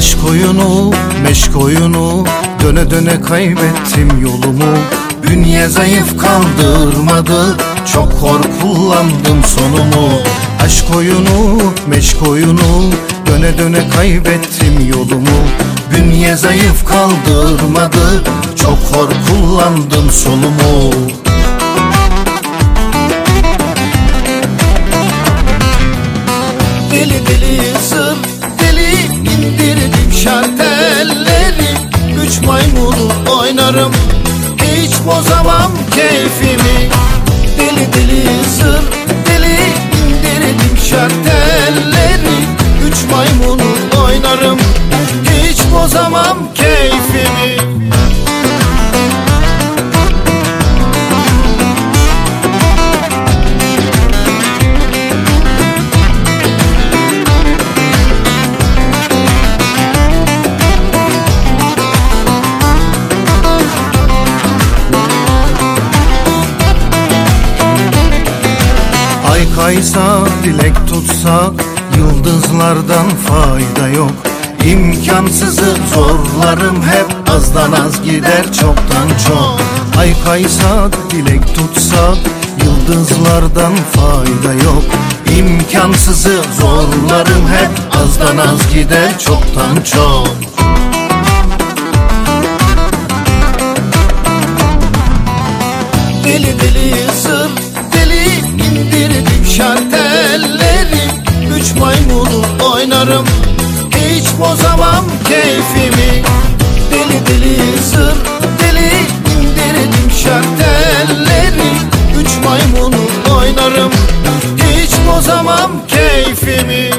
Aşk oyunu, meşk oyunu Döne döne kaybettim yolumu. Bünye zayıf kaldırmadı Çok hor kullandım sonumu. Aşk oyunu, meşk oyunu Döne döne kaybettim yolumu. Bünye zayıf kaldırmadı Çok hor kullandım sonumu. Deli deli sır deli indirdim şartelleri Üç maymunu oynarım. Hiç bozamam keyfimi. Deli deli sır deli indirdim Üç Ay kaysa, dilek tutsa Yıldızlardan fayda yok. İmkansızı zorlarım hep Azdan az gider çoktan çok. Ay kaysa, dilek tutsa Yıldızlardan fayda yok. İmkansızı zorlarım hep Azdan az gider çoktan çok oynarım. Hiç bozamam keyfimi. Deli deli sır deli indirdim şartelleri Üç maymunu oynarım. Hiç bozamam keyfimi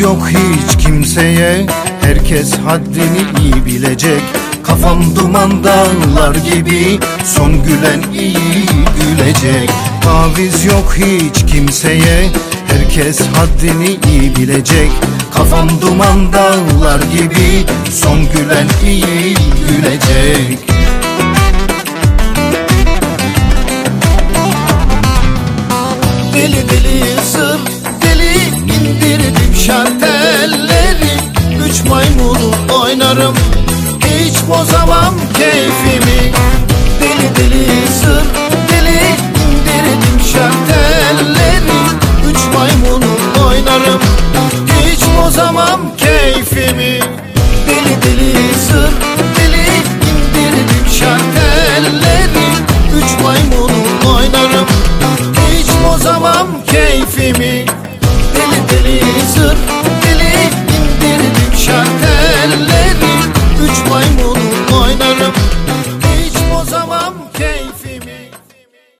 Yok hiç kimseye. Herkes haddini iyi bilecek. Kafam duman dağlar gibi. Son gülen iyi gülecek. Taviz yok hiç kimseye. Herkes haddini iyi bilecek. Kafam duman dağlar gibi. Son gülen iyi gülecek oynarım hiç bozamam keyfimi